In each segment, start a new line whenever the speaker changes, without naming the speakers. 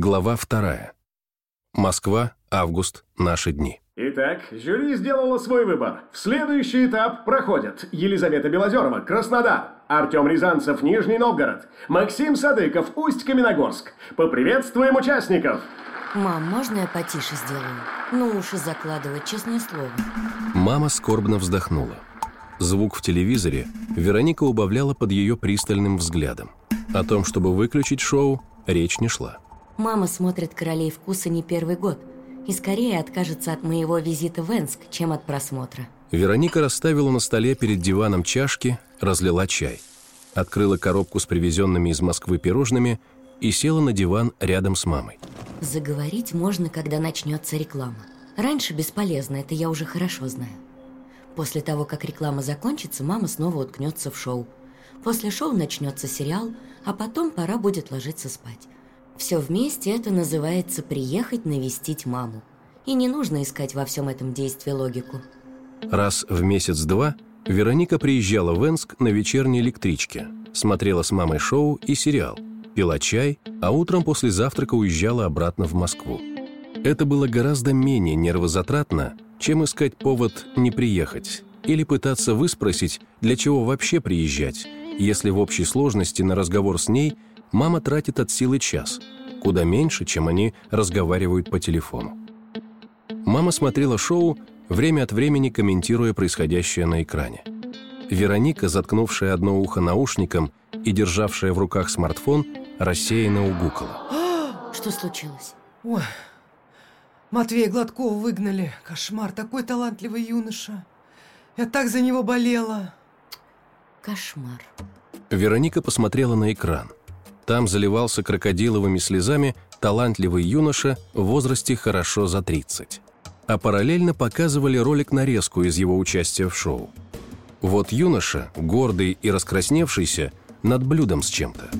Глава вторая. Москва, август, наши дни.
Итак, жюри сделало свой выбор. В следующий этап проходят Елизавета Белозерова, Краснодар, Артем Рязанцев, Нижний Новгород, Максим Садыков, Усть-Каменогорск. Поприветствуем участников!
Мам, можно я потише сделаю? Ну уши закладывать, честное слово.
Мама скорбно вздохнула. Звук в телевизоре Вероника убавляла под ее пристальным взглядом. О том, чтобы выключить шоу, речь не шла.
Мама смотрит «Королей вкуса» не первый год и скорее откажется от моего визита в Энск, чем от просмотра.
Вероника расставила на столе перед диваном чашки, разлила чай. Открыла коробку с привезенными из Москвы пирожными и села на диван рядом с мамой.
Заговорить можно, когда начнется реклама. Раньше бесполезно, это я уже хорошо знаю. После того, как реклама закончится, мама снова уткнется в шоу. После шоу начнется сериал, а потом пора будет ложиться спать. Все вместе это называется «приехать навестить маму». И не нужно искать во всем этом действии логику.
Раз в месяц-два Вероника приезжала в Энск на вечерней электричке, смотрела с мамой шоу и сериал, пила чай, а утром после завтрака уезжала обратно в Москву. Это было гораздо менее нервозатратно, чем искать повод не приехать или пытаться выспросить, для чего вообще приезжать, если в общей сложности на разговор с ней мама тратит от силы час, куда меньше, чем они разговаривают по телефону. Мама смотрела шоу, время от времени комментируя происходящее на экране. Вероника, заткнувшая одно ухо наушником и державшая в руках смартфон, рассеянно угукала.
Что случилось?
Ой, Матвея Гладкова выгнали. Кошмар, такой талантливый юноша. Я так за него болела.
Кошмар.
Вероника посмотрела на экран. Там заливался крокодиловыми слезами талантливый юноша в возрасте хорошо за 30. А параллельно показывали ролик-нарезку из его участия в шоу. Вот юноша, гордый и раскрасневшийся, над блюдом с чем-то.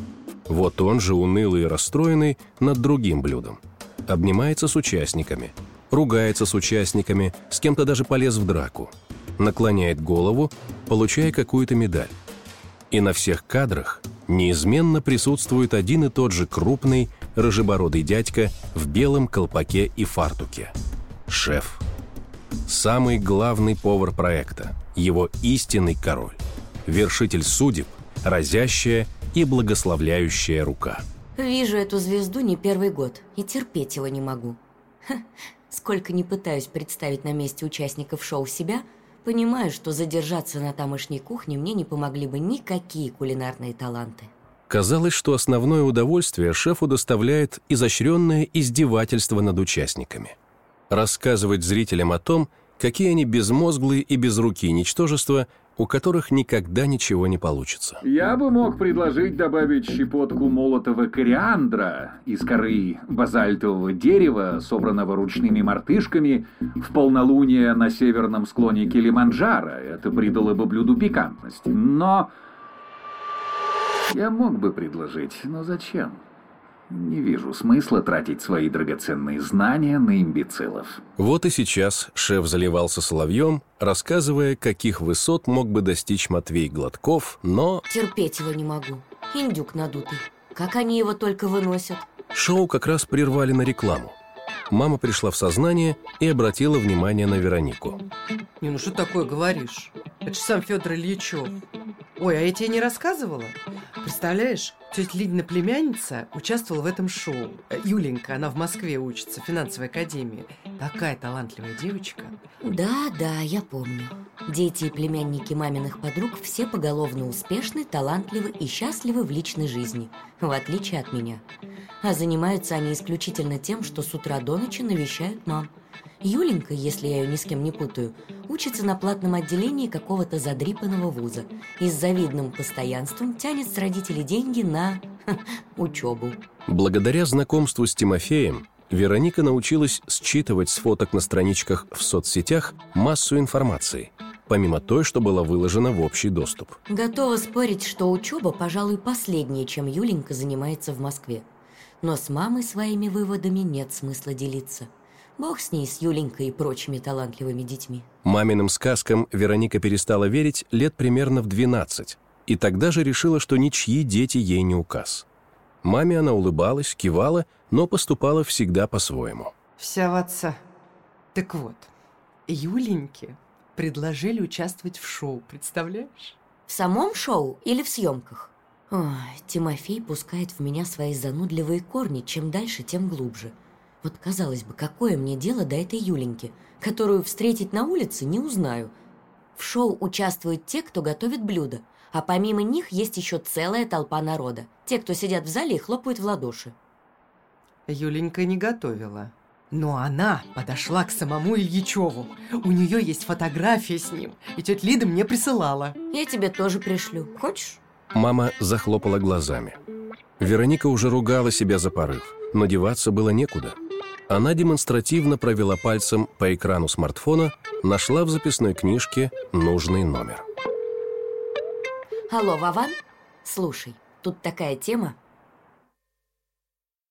Вот он же, унылый и расстроенный, над другим блюдом. Обнимается с участниками, ругается с участниками, с кем-то даже полез в драку. Наклоняет голову, получая какую-то медаль. И на всех кадрах неизменно присутствует один и тот же крупный, рыжебородый дядька в белом колпаке и фартуке. Шеф. Самый главный повар проекта, его истинный король. Вершитель судеб, разящая и благословляющая рука.
Вижу эту звезду не первый год и терпеть его не могу. Ха, сколько не пытаюсь представить на месте участников шоу себя, понимаю, что задержаться на тамошней кухне мне не помогли бы никакие кулинарные таланты.
Казалось, что основное удовольствие шефу доставляет изощренное издевательство над участниками. Рассказывать зрителям о том, какие они безмозглые и безрукие ничтожества, у которых никогда ничего не получится.
Я бы мог предложить добавить щепотку молотого кориандра из коры базальтового дерева, собранного ручными мартышками, в полнолуние на северном склоне Килиманджаро. Это придало бы блюду пикантность. Но... Я мог бы предложить, но зачем? Не вижу смысла тратить свои драгоценные знания на имбецилов.
Вот и сейчас шеф заливался соловьем, рассказывая, каких высот мог бы достичь Матвей Гладков, но...
Терпеть его не могу. Индюк надутый. Как они его только выносят.
Шоу как раз прервали на рекламу. Мама пришла в сознание и обратила внимание на Веронику.
Не, ну что такое говоришь? Это же сам Федор Ильичев. Ой, а я тебе не рассказывала? Представляешь, тетя Лидина племянница участвовала в этом шоу. Юленька, она в Москве учится, в финансовой академии. Такая талантливая девочка.
Да, да, я помню. Дети и племянники маминых подруг все поголовно успешны, талантливы и счастливы в личной жизни, в отличие от меня. А занимаются они исключительно тем, что с утра до ночи навещают мам. Юленька, если я ее ни с кем не путаю, учится на платном отделении какого-то задрипанного вуза и с завидным постоянством тянет с родителей деньги на ха, учебу.
Благодаря знакомству с Тимофеем Вероника научилась считывать с фоток на страничках в соцсетях массу информации, помимо той, что была выложена в общий доступ.
Готова спорить, что учеба, пожалуй, последнее, чем Юленька занимается в Москве. Но с мамой своими выводами нет смысла делиться. Бог с ней, с Юленькой и прочими талантливыми детьми.
Маминым сказкам Вероника перестала верить лет примерно в 12, и тогда же решила, что ничьи дети ей не указ. Маме она улыбалась, кивала, но поступала всегда по-своему.
Вся в отца. Так вот, Юленьке предложили участвовать в шоу, представляешь?
В самом шоу или в съемках? Ой, Тимофей пускает в меня свои занудливые корни, чем дальше, тем глубже. Вот, казалось бы, какое мне дело до этой Юленьки, которую встретить на улице не узнаю. В шоу участвуют те, кто готовит блюда, а помимо них есть еще целая толпа народа. Те, кто сидят в зале и хлопают в ладоши.
Юленька не готовила. Но она подошла к самому Ильичеву. У нее есть фотография с ним, и тетя Лида мне присылала.
Я тебе тоже пришлю. Хочешь?
Мама захлопала глазами. Вероника уже ругала себя за порыв, но деваться было некуда. Она демонстративно провела пальцем по экрану смартфона, нашла в записной книжке нужный номер.
Алло, Вован? Слушай, тут такая тема.